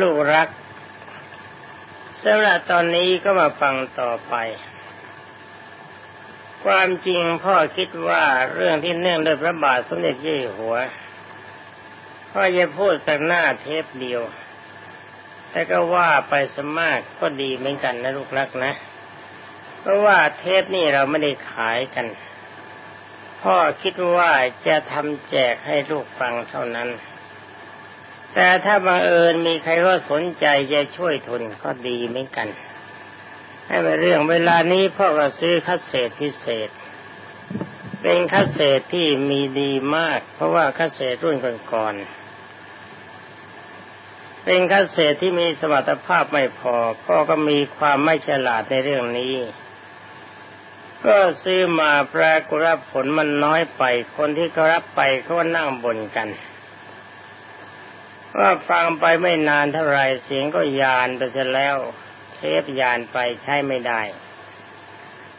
ลูกรักสำหรับตอนนี้ก็มาฟังต่อไป ความจริงพ่อคิดว่าเรื่องที่เนื่องด้วยพระบาทสมเด็จเจ้าอยู่หัว พ่อจะพูดแต่หน้าเทปเดียว แต่ก็ว่าไปสมากก็ดีเหมือนกันนะลูกรักนะ เพราะว่าเทปนี่เราไม่ได้ขายกัน พ่อคิดว่าจะทำแจกให้ลูกฟังเท่านั้น แต่ถ้าบังเอิญมีใครก็สนใจจะช่วยทุนก็ดีเหมือนกัน ให้เป็นเรื่องเวลานี้พ่อก็ซื้อคัสเศษพิเศษ เป็นคัสเศษที่มีดีมาก เพราะว่าคัสเศษรุ่นก่อนๆเป็นคัสเศษที่มีสมรรถภาพไม่พอ พ่อก็มีความไม่ฉลาดในเรื่องนี้ ก็ซื้อมาปรากฏผลมันน้อยไป คนที่เขารับไปเขาก็นั่งบ่นกัน ว่าฟังไปไม่นานเท่าไรเสียงก็ยานไปเสียแล้ว เทปยานไปใช้ไม่ได้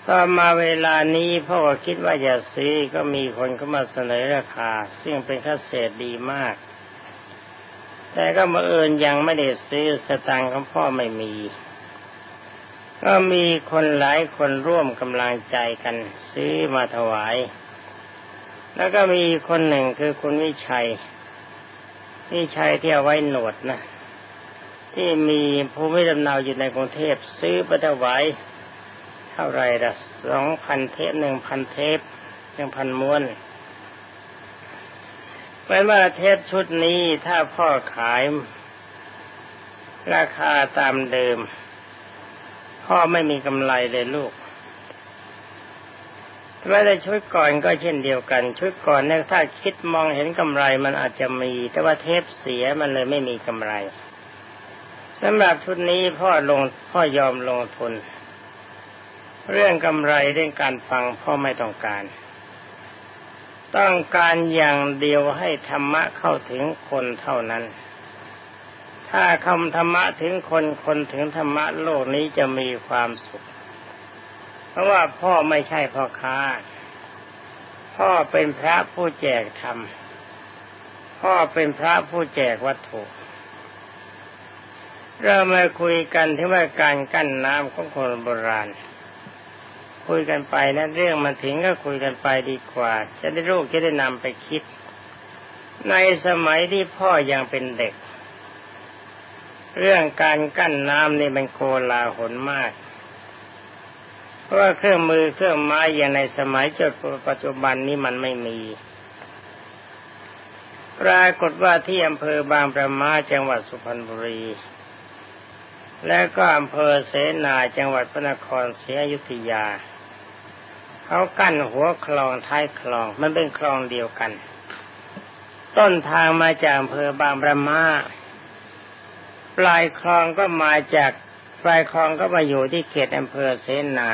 ต่อมาเวลานี้พ่อคิดว่าจะซื้อก็มีคนเข้ามาเสนอราคา ซึ่งเป็นค่าเศษดีมาก แต่ก็มาเอิญยังไม่ได้ซื้อสตังค์ของพ่อไม่มี ก็มีคนหลายคนร่วมกำลังใจกัน ซื้อมาถวาย แล้วก็มีคนหนึ่งคือคุณวิชัย วิชัยที่เอาไว้หนวดนะที่มีภูมิลำเนาอยู่ในกรุงเทพซื้อไปถวายเท่าไรละสองพันเทปหนึ่งพันเทปหนึ่งพันม้วนแปลว่าเทปชุดนี้ถ้าพ่อขายราคาตามเดิม พ่อไม่มีกำไรเลยลูก แม้แต่ชุดก่อนก็เช่นเดียวกัน ชุดก่อนเนี่ยถ้าคิดมองเห็นกำไรมันอาจจะมี แต่ว่าเทปเสียมันเลยไม่มีกำไรสำหรับชุดนี้พ่อลงพ่อยอมลงทุน เรื่องกำไรเรื่องการฟังพ่อไม่ต้องการ ต้องการอย่างเดียวให้ธรรมะเข้าถึงคนเท่านั้น ถ้าคำธรรมะถึงคนคนถึงธรรมะโลกนี้จะมีความสุข ราะว่าพ่อไม่ใช่พ่อค้า พ่อเป็นพระผู้แจกธรรม พ่อเป็นพระผู้แจกวัตถุ เรามาคุยกันที่ว่าการกั้นน้ำของคนโบราณ คุยกันไปนะเรื่องมันถึงก็คุยกันไปดีกว่า จะได้รู้จะได้นำไปคิด ในสมัยที่พ่อยังเป็นเด็ก เรื่องการกั้นน้ำนี่มันโกลาหลมาก ว่าเครื่องมือเครื่องไม้อย่างในสมัยจดปัจจุบันนี้มันไม่มีปรากฏว่าที่อำเภอบางประมาจังหวัดสุพรรณบุรี และก็อำเภอเสนาจังหวัดพระนครศรีอยุธยา เขากั้นหัวคลองท้ายคลองมันเป็นคลองเดียวกัน ต้นทางมาจากอำเภอบางประมาปลายคลองก็มาจากปลายคลองก็มาอยู่ที่เขตอำเภอเสนา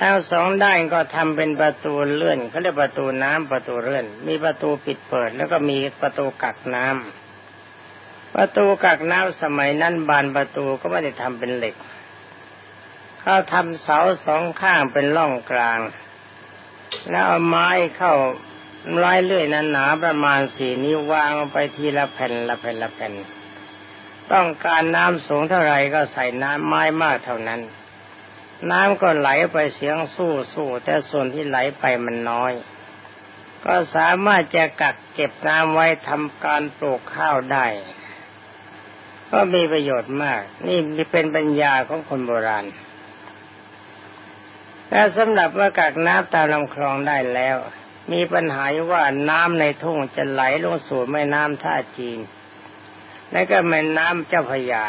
ทั้งสองด้านก็ทำเป็นประตูเลื่อนเขาเรียกประตูน้ำประตูเลื่อน มีประตูปิดเปิด แล้วก็มีประตูกักน้ำประตูกักน้ำสมัยนั้นบานประตูก็ไม่ได้ทำเป็นเหล็กเขาทำเสาสองข้างเป็นร่องกลาง แล้วเอาไม้เข้าไม้เลื่อยนั้นหนาประมาณสี่นิ้ววางไปทีละแผ่นละแผ่นละแผ่น ต้องการน้ำสูงเท่าไรก็ใส่น้ำไม้มากเท่านั้น น้ำก็ไหลไปเสียงสู้สู้แต่ส่วนที่ไหลไปมันน้อย ก็สามารถจะกักเก็บน้ำไว้ทำการปลูกข้าวได้ ก็มีประโยชน์มาก นี่เป็นปัญญาของคนโบราณแต่สำหรับว่ากักน้ำตามลำคลองได้แล้ว มีปัญหาว่าน้ำในทุ่งจะไหลลงสู่แม่น้ำท่าจีน และก็แม่น้ำเจ้าพยา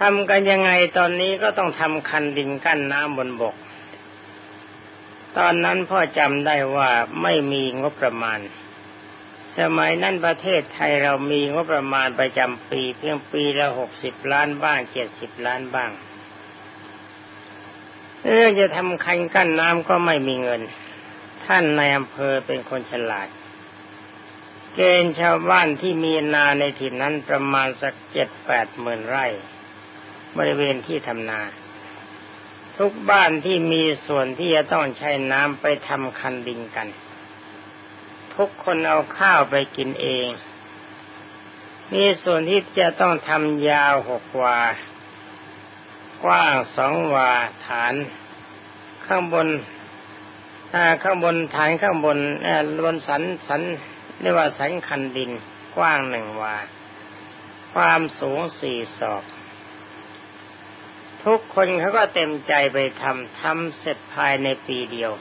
ทำกันยังไงตอนนี้ก็ต้องทำคันดินกั้นน้ำบนบก ตอนนั้นพ่อจำได้ว่าไม่มีงบประมาณ สมัยนั้นประเทศไทยเรามีงบประมาณประจำปีเพียงปีละหกสิบล้านบ้างเจ็ดสิบล้านบ้างเรื่องจะทำคันกั้นน้ำก็ไม่มีเงิน ท่านในอำเภอเป็นคนฉลาด เกณฑ์ชาวบ้านที่มีนาในถิ่นนั้นประมาณสักเจ็ดแปดหมื่นไร่ บริเวณที่ทำนา ทุกบ้านที่มีส่วนที่จะต้องใช้น้ำไปทำคันดินกัน ทุกคนเอาข้าวไปกินเอง มีส่วนที่จะต้องทำยาวหกวา กว้างสองวาฐาน ข้างบนข้างบนฐานข้างบนบนสันสันเรียกว่าสันคันดินกว้างหนึ่งวา ความสูงสี่ศอก ทุกคนเขาก็เต็มใจไปทำทำเสร็จภายในปีเดียว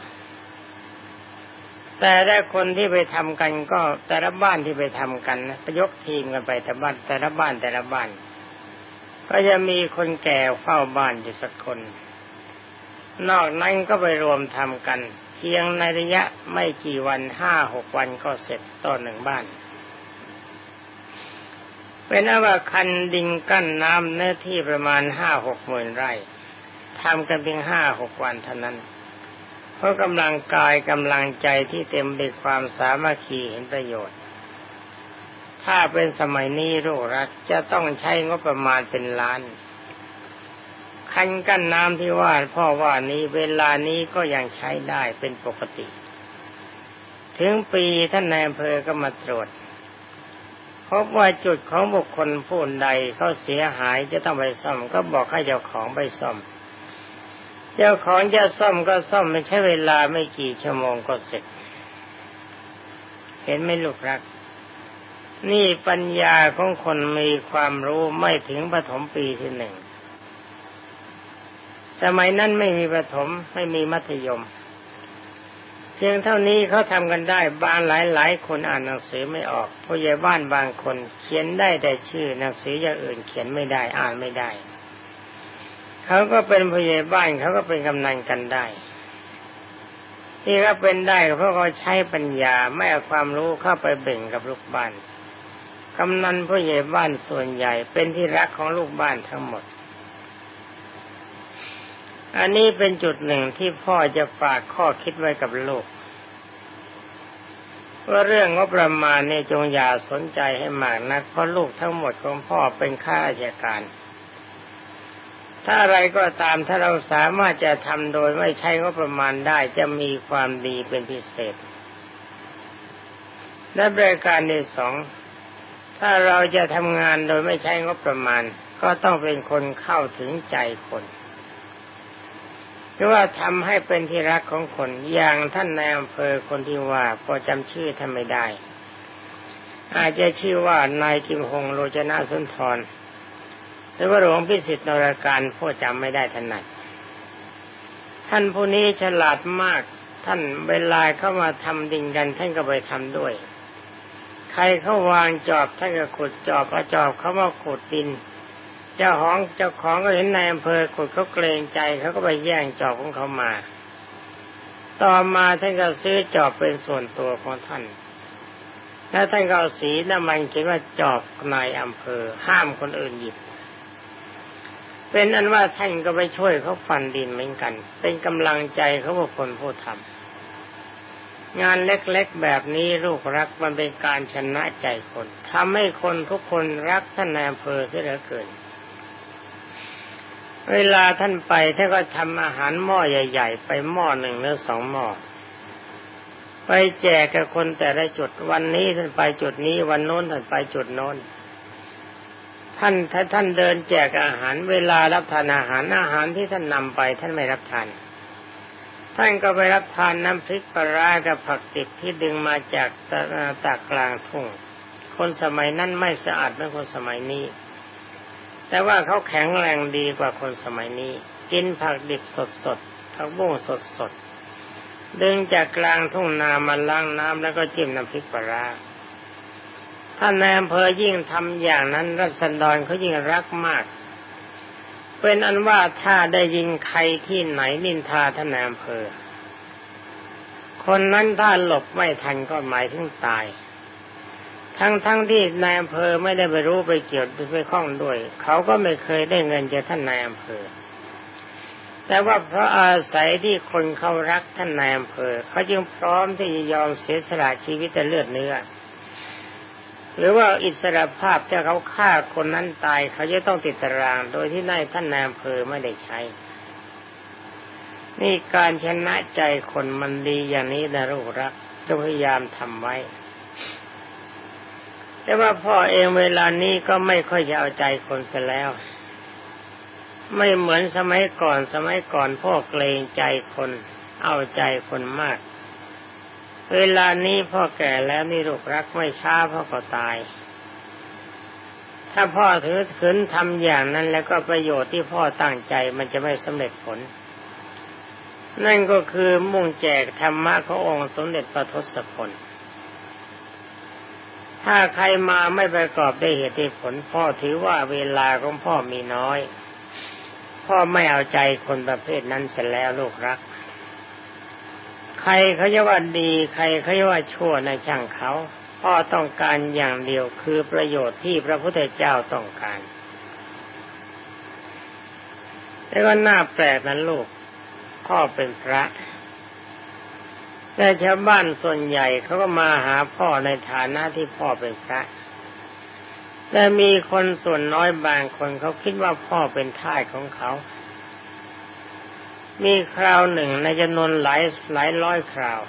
แต่ได้คนที่ไปทำกันก็แต่ละบ้านที่ไปทำกันนะยกทีมกันไปแต่บ้านแต่ละบ้านแต่ละบ้าน ก็จะมีคนแก่เฝ้าบ้านอยู่สักคน นอกนั้นก็ไปรวมทำกัน เพียงในระยะไม่กี่วันห้าหกวันก็เสร็จต่อหนึ่งบ้าน เป็นอว่าคันดิงกั้นน้ำเนื้อที่ประมาณห้าหกหมื่นไร่ทำกันเพียงห้าหกวันเท่านั้น เพราะกำลังกายกำลังใจที่เต็มไปด้วยความสามัคคีเห็นประโยชน์ ถ้าเป็นสมัยนี้โรรักจะต้องใช้งบประมาณเป็นล้าน คันกั้นน้ำที่ว่าพ่อว่านี้เวลานี้ก็ยังใช้ได้เป็นปกติ ถึงปีท่านนายอำเภอก็มาตรวจ พบว่าจุดของบุคคลผู้ใดเขาเสียหายจะต้องไปซ่อมก็บอกให้เจ้าของไปซ่อม เจ้าของจะซ่อมก็ซ่อมไม่ใช่เวลาไม่กี่ชั่วโมงก็เสร็จ เห็นไหมลูกรัก นี่ปัญญาของคนมีความรู้ไม่ถึงปฐมปีที่หนึ่งสมัยนั้นไม่มีประถมไม่มีมัธยม พียงเท่านี้เขาทำกันได้บางหลายหลายคนอ่านหนังสือไม่ออกผู้ใหญ่บ้านบางคนเขียนได้แต่ชื่อหนังสืออย่างอื่นเขียนไม่ได้อ่านไม่ได้เขาก็เป็นผู้ใหญ่บ้านเขาก็เป็นกำนันกันได้ที่เขาเป็นได้เพราะเขาใช้ปัญญาไม่เอาความรู้เข้าไปเบ่งกับลูกบ้านกำนันผู้ใหญ่บ้านส่วนใหญ่เป็นที่รักของลูกบ้านทั้งหมดอันนี้เป็นจุดหนึ่งที่พ่อจะฝากข้อคิดไว้กับลูก ว่าเรื่องงบประมาณนี่จงอย่าสนใจให้มากนักเพราะลูกทั้งหมดของพ่อเป็นข้าราชการ ถ้าอะไรก็ตามถ้าเราสามารถจะทำโดยไม่ใช้งบประมาณได้จะมีความดีเป็นพิเศษและบริการที่สองถ้าเราจะทำงานโดยไม่ใช้งบประมาณ ก็ต้องเป็นคนเข้าถึงใจคน หรือว่าทำให้เป็นที่รักของคนอย่างท่านนายอำเภอคนที่ว่าพอจำชื่อท่านไม่ได้ อาจจะชื่อว่านายกิมฮงโรจนาสุนทรหรือว่าหลวงพิสิทธิ์นรการพ่อจำไม่ได้ถนัดท่านผู้นี้ฉลาดมากท่านเวลาเข้ามาทำดินกันท่านก็ไปทำด้วย ใครเขาวางจอบท่านก็ขุดจอบเอาจอบเขามาขุดดิน เจ้าของเจ้าของก็เห็นนายอำเภอขุดเขาเกรงใจเขาก็ไปแย่งจอบของเขามา ต่อมาท่านก็ซื้อจอบเป็นส่วนตัวของท่านแล้วท่านก็เอาสีน้ำมันเขียนว่าจอบนายอำเภอ ห้ามคนอื่นหยิบ เป็นอันว่าท่านก็ไปช่วยเขาฟันดินเหมือนกัน เป็นกำลังใจเขาบุคคลผู้ทำงานเล็กๆแบบนี้ลูกรักมันเป็นการชนะใจคนทำให้คนทุกคนรักท่านนายอำเภอเสียเหลือเกิน เวลาท่านไปท่านก็ทำอาหารหม้อใหญ่ ๆ ไปหม้อหนึ่งหรือสองหม้อไปแจกกับคนแต่ละจุดวันนี้ท่านไปจุดนี้ วันโน้นท่านไปจุดโน้น ท่านถ้าท่านเดินแจกอาหารเวลารับทานอาหารอาหารที่ท่านนำไป ท่านไม่รับทานท่านก็ไปรับทานน้ำพริกปลาร้ากับผักติดที่ดึงมาจากตากกลางทุ่ง คนสมัยนั้นไม่สะอาดเหมือนคนสมัยนี้ แต่ว่าเขาแข็งแรงดีกว่าคนสมัยนี้ กินผักดิบสดสดผักบุ้งสดสดดึงจากกลางทุ่งนามาล้างน้ำแล้วก็จิ้มน้ำพริกปลาท่านนายอำเภอยิ่งทำอย่างนั้นรัศดรเขายิ่งรักมาก เป็นอันว่าถ้าได้ยินใครที่ไหนนินทาท่านนายอำเภอ คนนั้นถ้าหลบไม่ทันก็หมายถึงตาย ทั้งทั้งที่นายอำเภอไม่ได้ไปรู้ไปเกี่ยวไปข้องด้วย เขาก็ไม่เคยได้เงินจากท่านนายอำเภอ แต่ว่าเพราะอาศัยที่คนเขารักท่านนายอำเภอ เขาจึงพร้อมที่จะยอมเสียสละชีวิตแต่เลือดเนื้อ หรือว่าอิสรภาพที่เขาฆ่าคนนั้นตาย เขาจะต้องติดตาราง โดยที่นายท่านนายอำเภอไม่ได้ใช้ นี่การชนะใจคนมันดีอย่างนี้นะลูกรักก็พยายามทำไว้ แต่ว่าพ่อเองเวลานี้ก็ไม่ค่อยจะเอาใจคนเสียแล้ว ไม่เหมือนสมัยก่อนสมัยก่อนพ่อเกรงใจคน เอาใจคนมาก เวลานี้พ่อแก่แล้วนี่ลูกรักไม่ช้าพ่อก็ตาย ถ้าพ่อถือขืนทำอย่างนั้น แล้วก็ประโยชน์ที่พ่อตั้งใจมันจะไม่สำเร็จผล นั่นก็คือมุ่งแจกธรรมะขององค์สมเด็จพระทศพล ถ้าใครมาไม่ประกอบได้เหตุผล พ่อถือว่าเวลาของพ่อมีน้อย พ่อไม่เอาใจคนประเภทนั้นเสร็จแล้วลูกรัก ใครเขาจะว่าดี ใครเขาจะว่าชั่วในช่างเขาพ่อต้องการอย่างเดียวคือประโยชน์ที่พระพุทธเจ้าต้องการแต่ก็น่าแปลกนั้นลูกพ่อเป็นพระ แต่ชาวบ้านส่วนใหญ่เขาก็มาหาพ่อในฐานะที่พ่อเป็นพระ แต่มีคนส่วนน้อยบางคนเขาคิดว่าพ่อเป็นท่ายของเขา มีคราวหนึ่งในจำนวนหลายหลายร้อยคราว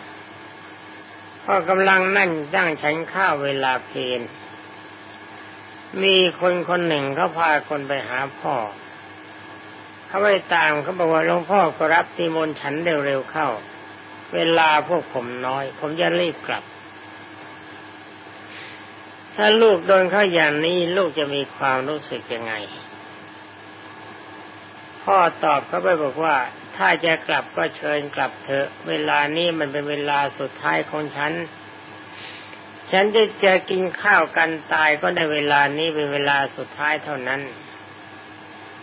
พ่อกำลังนั่งตั้งฉันข้าวเวลาเพลนมีคนคนหนึ่งเขาพาคนไปหาพ่อ เขาไปตามเขาบอกว่าหลวงพ่อก็รับตีมนฉันเร็วๆเข้า เวลาพวกผมน้อย ผมจะรีบกลับ ถ้าลูกโดนเข้าอย่างนี้ลูกจะมีความรู้สึกยังไง พ่อตอบเขาไปบอกว่า ถ้าจะกลับก็เชิญกลับเถอะ เวลานี้มันเป็นเวลาสุดท้ายของฉัน ฉันจะจะกินข้าวกันตายก็ในเวลานี้เป็นเวลาสุดท้ายเท่านั้น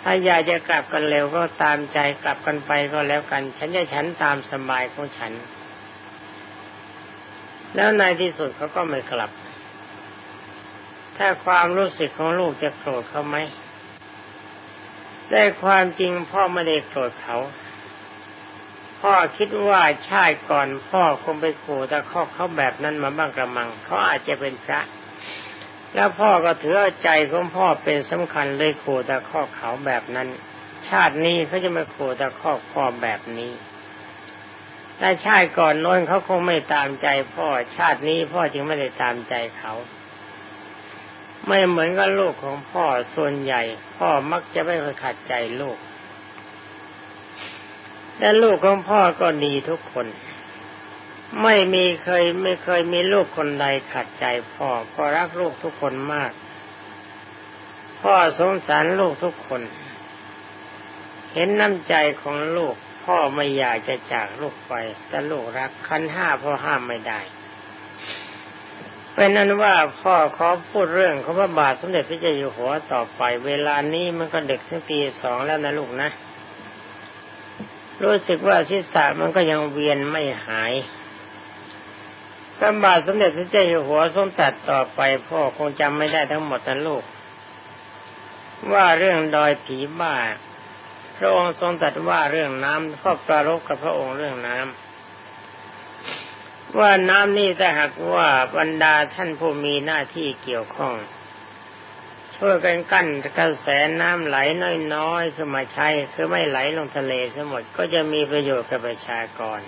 ถ้าอยากจะกลับกันเร็วก็ตามใจกลับกันไปก็แล้วกัน ฉันจะฉันตามสบายของฉัน แล้วในที่สุดเขาก็ไม่กลับ ถ้าความรู้สึกของลูกจะโกรธเขาไหมได้ความจริงพ่อไม่ได้โกรธเขา พ่อคิดว่าชาติก่อนพ่อคงไปขู่ตะคอกเขาแบบนั้นมาบ้างกระมัง เขาอาจจะเป็นพระ แล้วพ่อก็ถือใจของพ่อเป็นสำคัญเลยขู่ตะคอกเขาแบบนั้น ชาตินี้เขาจะมาขู่ตะคอกพ่อแบบนี้แต่ชาติก่อนโน้นเขาคงไม่ตามใจพ่อชาตินี้พ่อจึงไม่ได้ตามใจเขา ไม่เหมือนกับลูกของพ่อส่วนใหญ่ พ่อมักจะไม่เคยขัดใจลูกและลูกของพ่อก็ดีทุกคน ไม่มีเคยไม่เคยมีลูกคนใดขัดใจพ่อพ่อรักลูกทุกคนมาก พ่อสงสารลูกทุกคน เห็นน้ำใจของลูก พ่อไม่อยากจะจากลูกไป แต่ลูกรักคันห้าพ่อห้ามไม่ได้เป็นนั้นว่าพ่อขอพูดเรื่องของพระบาทสมเด็จพระเจ้าอยู่หัวต่อไป เวลานี้มันก็เด็กทั้งปีสองแล้วนะลูกนะ รู้สึกว่าศีรษะมันก็ยังเวียนไม่หาย พระบาทสมเด็จพระเจ้าอยู่หัวทรงตัดต่อไปพ่อคงจำไม่ได้ทั้งหมดนะลูก ว่าเรื่องดอยผีบ้า พระองค์ทรงตัดว่าเรื่องน้ำข้อปรารบกับพระองค์เรื่องน้ำว่าน้ำนี่ถ้าหากว่าบรรดาท่านผู้มีหน้าที่เกี่ยวข้อง ช่วยกันกั้นกระแสน้ำไหลน้อยๆขึ้นมาใช้คือไม่ไหลลงทะเลสมดก็จะมีประโยชน์กับประชากร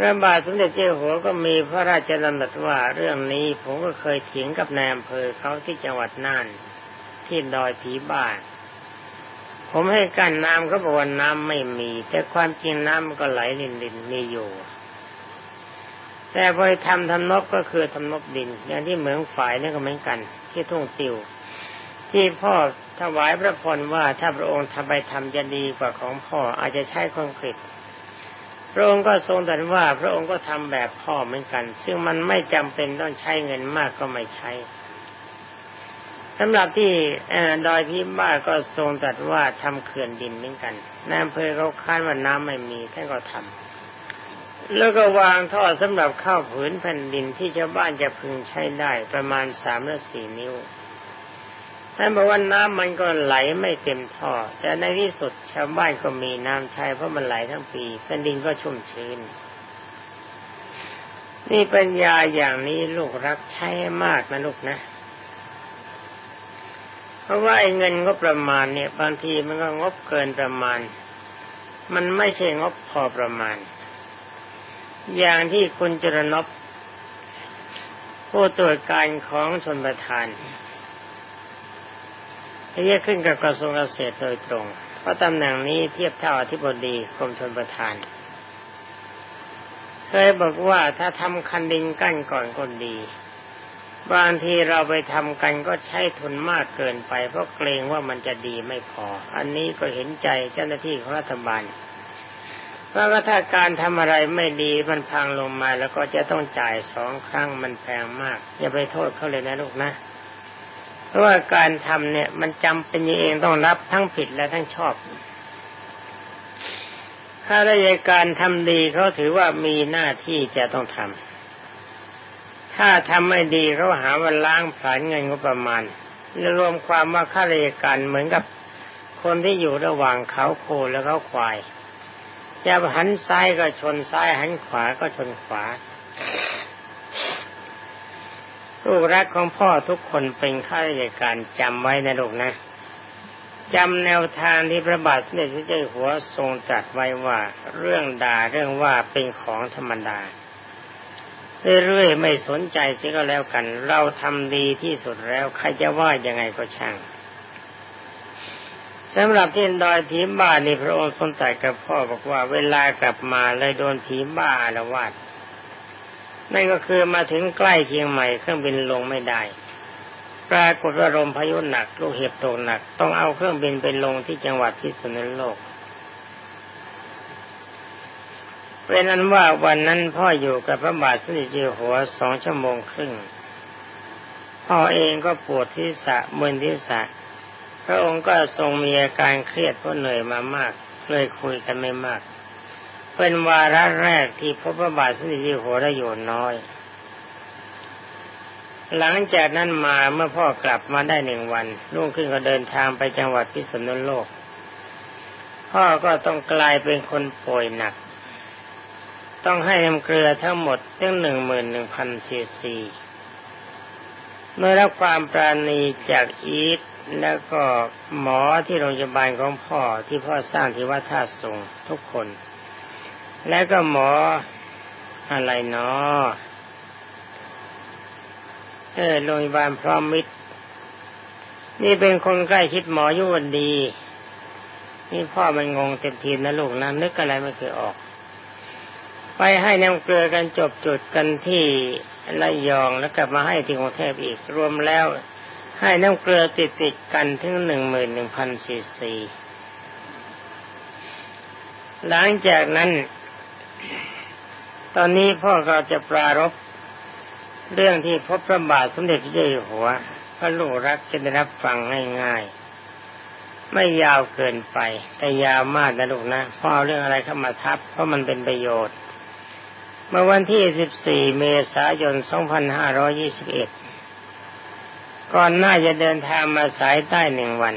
พระบาทสมเด็จเจ้าหัวก็มีพระราชดำรัสว่าเรื่องนี้ผมก็เคยเถียงกับนายอำเภอเขาที่จังหวัดน่านที่ดอยผีบ้านผมให้กั้นน้ำเขาบอกว่าน้ำไม่มี แต่ความจริงน้ำมันก็ไหลลินๆมีอยู่ แต่พอทำทำนบก็คือทำนบดิน อย่างที่เหมืองฝ่ายนี่ก็เหมือนกัน ที่ทุ่งติว ที่พ่อถวายพระพรว่าถ้าพระองค์ทำไปทำจะดีกว่าของพ่ออาจจะใช้คอนกรีต พระองค์ก็ทรงตรัสว่า พระองค์ก็ทำแบบพ่อเหมือนกัน ซึ่งมันไม่จำเป็นต้องใช้เงินมากก็ไม่ใช้สำหรับที่ดอยที่บ้าก็ทรงตรัสว่าทำเขื่อนดินเหมือนกันนายอำเภอเขาค้านว่าน้ำไม่มีท่านก็ทำแล้วก็วางท่อสำหรับข้าวผืนแผ่นดินที่ชาวบ้านจะพึงใช้ได้ประมาณสามหรือสี่นิ้ว ท่านบอกว่าน้ำมันก็ไหลไม่เต็มท่อ แต่ในที่สุดชาวบ้านก็มีน้ำใช้เพราะมันไหลทั้งปีแผ่นดินก็ชุ่มชื้น นี่ปัญญาอย่างนี้ลูกรักใช้มากนะลูกนะ เพราะว่าไอ้เงินงบประมาณเนี่ยบางทีมันก็งบเกินประมาณ มันไม่ใช่งบพอประมาณ อย่างที่คุณจรนบผู้ตรวจการของชนประทาน ที่จะขึ้นกับกระทรวงเกษตรโดยตรง เพราะตำแหน่งนี้เทียบเท่าอธิบดีกรมชนประทาน เคยบอกว่าถ้าทำคันดินกั้นก่อนก็ดี บางทีเราไปทำกันก็ใช้ทุนมากเกินไป เพราะเกรงว่ามันจะดีไม่พอ อันนี้ก็เห็นใจเจ้าหน้าที่ของรัฐบาลเพราะว่าถ้าการทำอะไรไม่ดีมันพังลงมา แล้วก็จะต้องจ่ายสองครั้งมันแพงมาก อย่าไปโทษเขาเลยนะลูกนะ เพราะว่าการทำเนี่ย มันจำเป็นเองต้องรับทั้งผิดและทั้งชอบข้าราชการทำดีเขาถือว่ามีหน้าที่จะต้องทำถ้าทำไม่ดีเขาหาว่าล้างผลาญเงินงบประมาณและรวมความว่าข้าราชการเหมือนกับคนที่อยู่ระหว่างเขาโคและเขาควายจะหันซ้ายก็ชนซ้ายหันขวาก็ชนขวา ลูกรักของพ่อทุกคนเป็นข้าราชการจำไว้นะลูกนะจำแนวทางที่พระบาทสมเด็จพระเจ้าหัวทรงตรัสไว้ว่าเรื่องด่าเรื่องว่าเป็นของธรรมดาเรื่อยๆไม่สนใจเสียก็แล้วกัน เราทำดีที่สุดแล้วใครจะว่ายังไงก็ช่างสำหรับที่ดอยผีบ้านี่พระองค์ทรงตรัสกับพ่อบอกว่าเวลากลับมาเลยโดนผีบ้าละวาด นั่นก็คือมาถึงใกล้เชียงใหม่เครื่องบินลงไม่ได้ ปรากฏว่าลมพายุหนัก ลูกเห็บตกหนัก ต้องเอาเครื่องบินไปลงที่จังหวัดพิษณุโลกเป็นนั้นว่าวันนั้นพ่ออยู่กับพระบาทสมเด็จเจ้าหัวสองชั่วโมงครึ่งพ่อเองก็ปวดที่สะมึนที่สะพระองค์ก็ทรงมีอาการเครียดเพราะเหนื่อยมามากเลยคุยกันไม่มาก เป็นวาระแรกที่พบพระบาทสมเด็จโหัวได้อยู่น้อย หลังจากนั้นมาเมื่อพ่อกลับมาได้หนึ่งวันรุ่งขึ้นก็เดินทางไปจังหวัดพิษณุโลก พ่อก็ต้องกลายเป็นคนป่วยหนัก ต้องให้น้ำเกลือทั้งหมดตั้งหนึ่งหมื่นหนึ่งพันซีซีเมื่อรับความปราณีจากอีทแล้วก็หมอที่โรงพยาบาลของพ่อที่พ่อสร้างที่วัดท่าสงทุกคน แล้วก็หมออะไรเนาะเออโรงพยาบาลพร้อมมิตร นี่เป็นคนใกล้คิดหมอยุวันดี นี่พ่อมันงงเต็มทีนะลูกนะนึกอะไรไม่เคยออก ไปให้น้ำเกลือกันจบจุดกันที่ระยองแล้วกลับมาให้ที่กรุงเทพอีกรวมแล้ว ให้น้ำเกลือติดติดกันถึงหนึ่งหมื่นหนึ่งพันซีซีหลังจากนั้น ตอนนี้พ่อก็จะปรารบเรื่องที่พบพระบาทสมเด็จพระเจ้าอยู่หัว พระลูกรักจะได้รับฟังง่ายๆ ไม่ยาวเกินไป แต่ยาวมากนะลูกนะพ่อเรื่องอะไรเข้ามาทับ เพราะมันเป็นประโยชน์ เมื่อวันที่ 14 เมษายน 2521 ก่อนหน้าจะเดินทางมาสายใต้หนึ่งวัน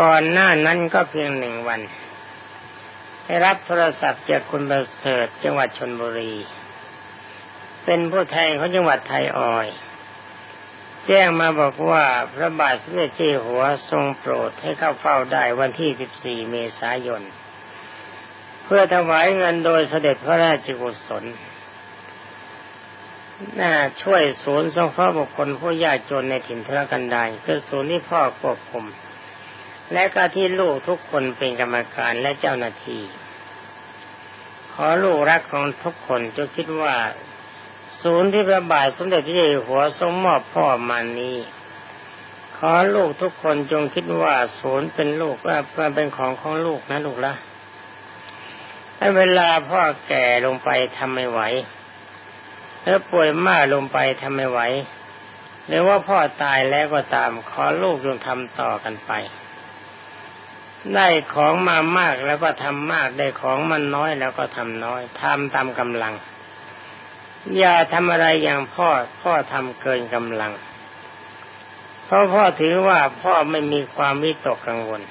ก่อนหน้านั้นก็เพียงหนึ่งวัน ได้รับโทรศัพท์จากคุณประเสริฐจังหวัดชนบุรี เป็นผู้แทนของจังหวัดไทยออย แจ้งมาบอกว่าพระบาทสมเด็จเจ้าหัวทรงโปรดให้เข้าเฝ้าได้วันที่ 14 เมษายน เพื่อถวายเงินโดยเสด็จพระราชกุศลน่าช่วยศูนย์สงเคราะห์บุคคลผู้ยากจนในถิ่นทุรกันดารคือศูนย์ที่พ่อควบคุม และก็ที่ลูกทุกคนเป็นกรรมการและเจ้าหน้าที่ ขอลูกรักของทุกคนจงคิดว่า ศูนย์ที่พระบาทสมเด็จพระเจ้าอยู่หัวทรงมอบพ่อมานี้ ขอลูกทุกคนจงคิดว่าศูนย์เป็นลูกว่าเป็นของของลูกนะลูกละถ้าเวลาพ่อแก่ลงไปทำไม่ไหวแล้วป่วยมากลงไปทำไม่ไหวหรือว่าพ่อตายแล้วก็ตาม ขอลูกจงทำต่อกันไป ได้ของมามากแล้วก็ทำมาก ได้ของมันน้อยแล้วก็ทำน้อยทำตามกำลัง อย่าทำอะไรอย่างพ่อ พ่อทำเกินกำลัง เพราะพ่อถือว่าพ่อไม่มีความวิตกกังวล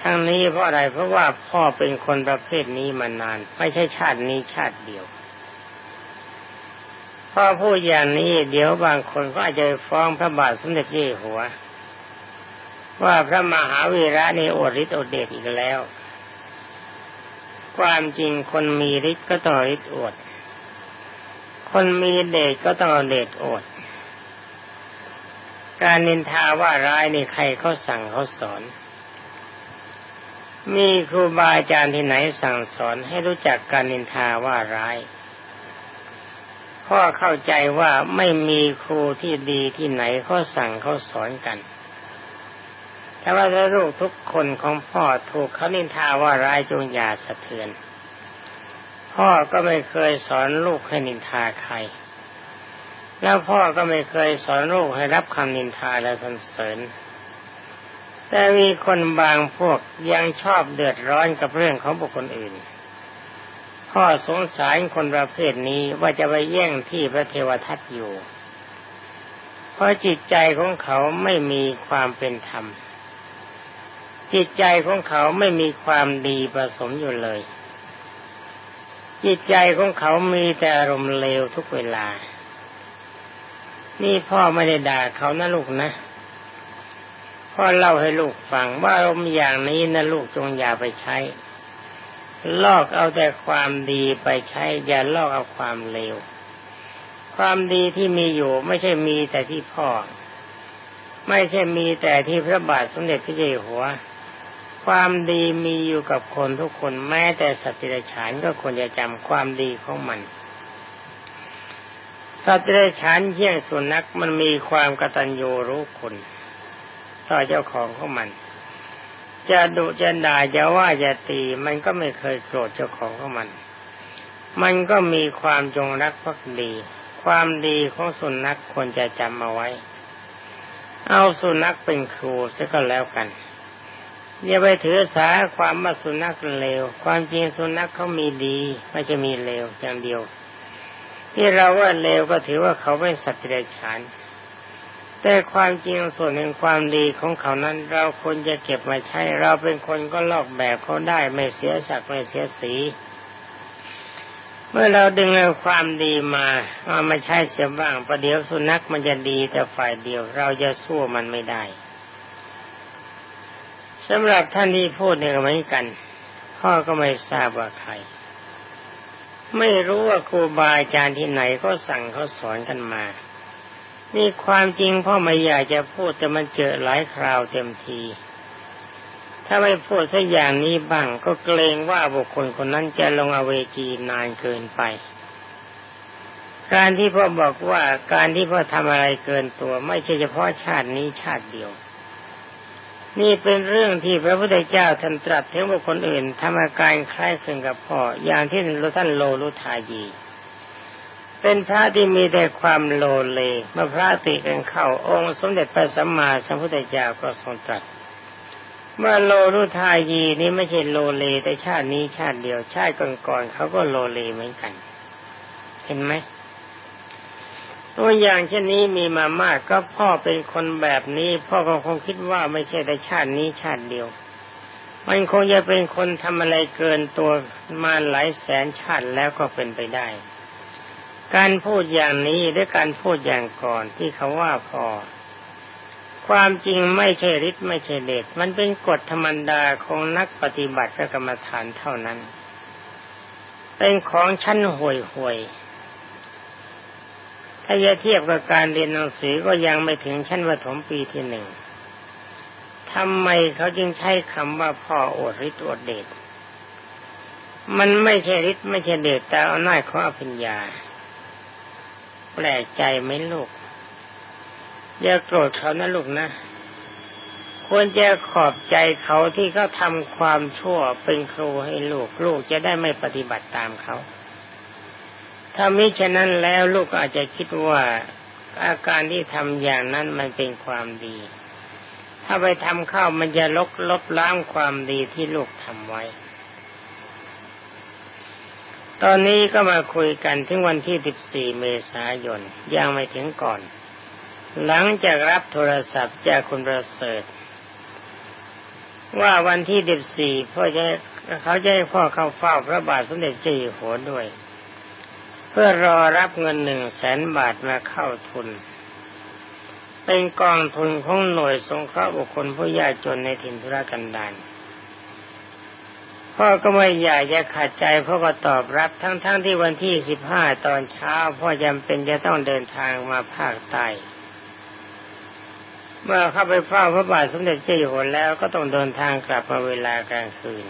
ทั้งนี้เพราะอะไรเพราะว่าพ่อเป็นคนประเภทนี้มานาน ไม่ใช่ชาตินี้ชาติเดียวพ่อพูดอย่างนี้เดี๋ยวบางคนก็อาจจะฟ้องพระบาทสมเด็จเจ้าหัว ว่าพระมหาวีระนี่อดฤทธิ์อดเดชอีกแล้ว ความจริงคนมีฤทธิ์ก็ต้องฤทธิ์อด คนมีเดชก็ต้องเดชอด การนินทาว่าร้ายนี่ใครเขาสั่งเขาสอน มีครูบาอาจารย์ที่ไหนสั่งสอนให้รู้จักการนินทาว่าร้ายพ่อเข้าใจว่าไม่มีครูที่ดีที่ไหนเขาสั่งเขาสอนกัน แต่ว่าถ้าลูกทุกคนของพ่อถูกเขานินทาว่าร้ายจงอย่าสะเทือน พ่อก็ไม่เคยสอนลูกให้นินทาใคร แล้วพ่อก็ไม่เคยสอนลูกให้รับคำนินทาและสรรเสริญ แต่มีคนบางพวกยังชอบเดือดร้อนกับเรื่องของบุคคลอื่น พ่อสงสารคนประเภทนี้ว่าจะไปแย่งที่พระเทวทัตอยู่ เพราะจิตใจของเขาไม่มีความเป็นธรรม จิตใจของเขาไม่มีความดีผสมอยู่เลย จิตใจของเขามีแต่อารมณ์เลวทุกเวลา นี่พ่อไม่ได้ด่าเขานะลูกนะ พ่อเล่าให้ลูกฟังว่าอารมณ์อย่างนี้นะลูกจงอย่าไปใช้ ลอกเอาแต่ความดีไปใช้ อย่าลอกเอาความเลว ความดีที่มีอยู่ไม่ใช่มีแต่ที่พ่อไม่ใช่มีแต่ที่พระบาทสมเด็จพระเจ้าอยู่หัว ความดีมีอยู่กับคนทุกคนแม้แต่สัตว์เดรัจฉานก็ควรจะจำความดีของมัน สัตว์เดรัจฉานเยี่ยงสุนัขมันมีความกตัญญูรู้คุณต่อเจ้าของของมัน จะดุจะด่าจะว่าจะตีมันก็ไม่เคยโกรธเจ้าของของมัน มันก็มีความจงรักภักดี ความดีของสุนัขควรจะจำเอาไว้ เอาสุนัขเป็นครูซะก็แล้วกัน อย่าไปถือสาความว่าสุนัขเลว ความจริงสุนัขเขามีดี ไม่ใช่มีเลวอย่างเดียว ที่เราว่าเลวก็ถือว่าเขาเป็นสัตว์เดรัจฉานแต่ความจริงส่วนหนึ่งความดีของเขานั้น เราควรจะเก็บมาใช้ เราเป็นคนก็ลอกแบบเขาได้ไม่เสียสักไม่เสียสี เมื่อเราดึงเอาความดีมาเอามาใช้เสียบ้างประเดี๋ยวสุนัขมันจะดีแต่ฝ่ายเดียว เราจะสู้มันไม่ได้ สำหรับท่านที่พูดเนี่ยเหมือนกัน พ่อก็ไม่ทราบว่าใคร ไม่รู้ว่าครูบาอาจารย์ที่ไหนก็สั่งเขาสอนกันมา นี่ความจริงพ่อไม่อยากจะพูดแต่มันเจอหลายคราวเต็มที ถ้าไม่พูดสักอย่างนี้บ้าง ก็เกรงว่าบุคคลคนนั้นจะลงอเวจีนานเกินไป การที่พ่อบอกว่าการที่พ่อทำอะไรเกินตัว ไม่ใช่เฉพาะชาตินี้ชาติเดียว นี่เป็นเรื่องที่พระพุทธเจ้าท่านตรัสถึงบุคคลอื่นทำอาการคล้ายคลึงกับพ่อ อย่างที่ท่านโลลุทายี เป็นพระที่มีแต่ความโลเลเมื่อพระติกันเข้าองค์ สมเด็จพระสัมมาสัมพุทธเจ้าก็ทรงตรัสเมื่อโลลุทายีนี้ไม่ใช่โลเลแต่ชาตินี้ชาติเดียวชาติก่อนๆเขาก็โลเลเหมือนกัน เห็นไหม ตัวอย่างเช่นนี้มีมามากก็พ่อเป็นคนแบบนี้ พ่อก็คงคิดว่าไม่ใช่แต่ชาตินี้ชาติเดียว มันคงจะเป็นคนทำอะไรเกินตัวมาหลายแสนชาติแล้วก็เป็นไปได้ การพูดอย่างนี้หรือการพูดอย่างก่อนที่เขาว่าพอ ความจริงไม่ใช่ฤทธิ์ไม่ใช่เดชมันเป็นกฎธรรมดาของนักปฏิบัติพระกรรมฐานเท่านั้น เป็นของชั้นห่วยห่วย ถ้าจะเทียบกับการเรียนหนังสือก็ยังไม่ถึงชั้นประถมปีที่หนึ่งทำไมเขาจึงใช้คำว่าพ่ออดฤทธิ์อดเดช มันไม่ใช่ฤทธิ์ไม่ใช่เดชแต่เอาหน้าของอภิญญา แปลกใจไหมลูกอย่าโกรธเขานะลูกนะ ควรจะขอบใจเขาที่เขาทำความชั่วเป็นครูให้ลูก ลูกจะได้ไม่ปฏิบัติตามเขา ถ้ามิฉะนั้นแล้วลูกอาจจะคิดว่าอาการที่ทำอย่างนั้นมันเป็นความดี ถ้าไปทำเข้ามันจะลบลบล้างความดีที่ลูกทำไว้ ตอนนี้ก็มาคุยกันถึงวันที่ 14 เมษายนยังไม่ถึงก่อน หลังจากรับโทรศัพท์จากคุณประเสริฐ ว่าวันที่ 14พ่อจะเขาจะให้พ่อเข้าเฝ้าพระบาทสมเด็จเจ้าอยู่หัวด้วย เพื่อรอรับเงินหนึ่งแสนบาทมาเข้าทุน เป็นกองทุนของหน่วยสงเคราะห์บุคคลผู้ยากจนในถิ่นธุรกันดารพ่อก็ไม่อยากจะขัดใจพ่อก็ตอบรับทั้งๆทที่วันที่สิบห้าตอนเช้า พ่อจำเป็นจะต้องเดินทางมาภาคใต้เมื่อเข้าไปเฝ้าพระบาทสมเด็จเจ้าอยู่หัวแล้วก็ต้องเดินทางกลับมาเวลากลางคืน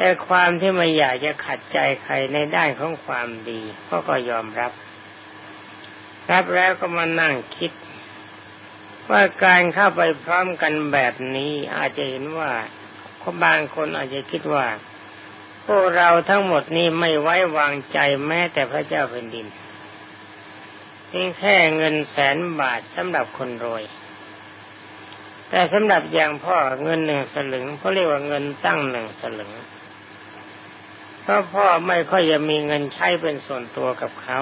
แต่ความที่ไม่อยากจะขัดใจใครในด้านของความดีพ่อก็ยอมรับ รับแล้วก็มานั่งคิด ว่าการเข้าไปพร้อมกันแบบนี้อาจจะเห็นว่าบางคนอาจจะคิดว่า พวกเราทั้งหมดนี้ไม่ไว้วางใจแม้แต่พระเจ้าแผ่นดินเพียงแค่เงินแสนบาทสำหรับคนรวย แต่สำหรับอย่างพ่อเงินหนึ่งสลึงเขาเรียกว่าเงินตั้งหนึ่งสลึง พราะพ่อไม่ค่อยจะมีเงินใช้เป็นส่วนตัวกับเขา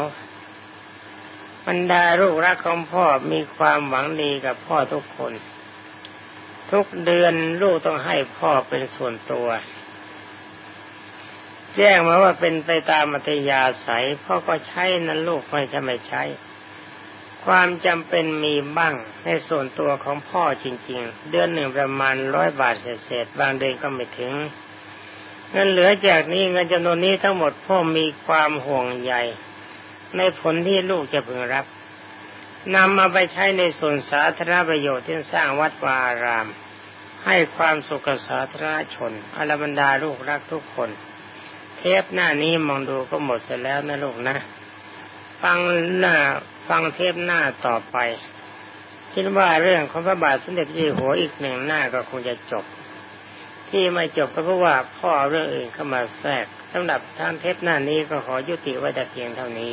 บรรดาลูกรักของพ่อมีความหวังดีกับพ่อทุกคน ทุกเดือนลูกต้องให้พ่อเป็นส่วนตัว แจ้งมาว่าเป็นไปตามมัธยาศัยพ่อก็ใช้นั้นลูกไม่ใช่ไม่ใช้ ความจำเป็นมีบ้างในส่วนตัวของพ่อจริง ๆ เดือนหนึ่งประมาณร้อยบาทเศษบางเดือนก็ไม่ถึง เงินเหลือจากนี้เงินจำนวนนี้ทั้งหมดพ่อมีความห่วงใยในผลที่ลูกจะพึงรับนำมาไปใช้ในส่วนสาธารณประโยชน์ที่สร้างวัดวาอาราม ให้ความสุขสาธารณชนอรบรรดาลูกรักทุกคน เทปหน้านี้มองดูก็หมดเสร็จแล้วนะลูกนะ ฟังหน้าฟังเทปหน้าต่อไป คิดว่าเรื่องของพระบาทสมเด็จพระเจ้าหัวอีกหนึ่งหน้าก็คงจะจบ ที่ไม่จบก็เพราะว่าพ่อเรื่องอื่นเข้ามาแทรกสำหรับทางเทปหน้านี้ก็ขอยุติไว้แต่เพียงเท่านี้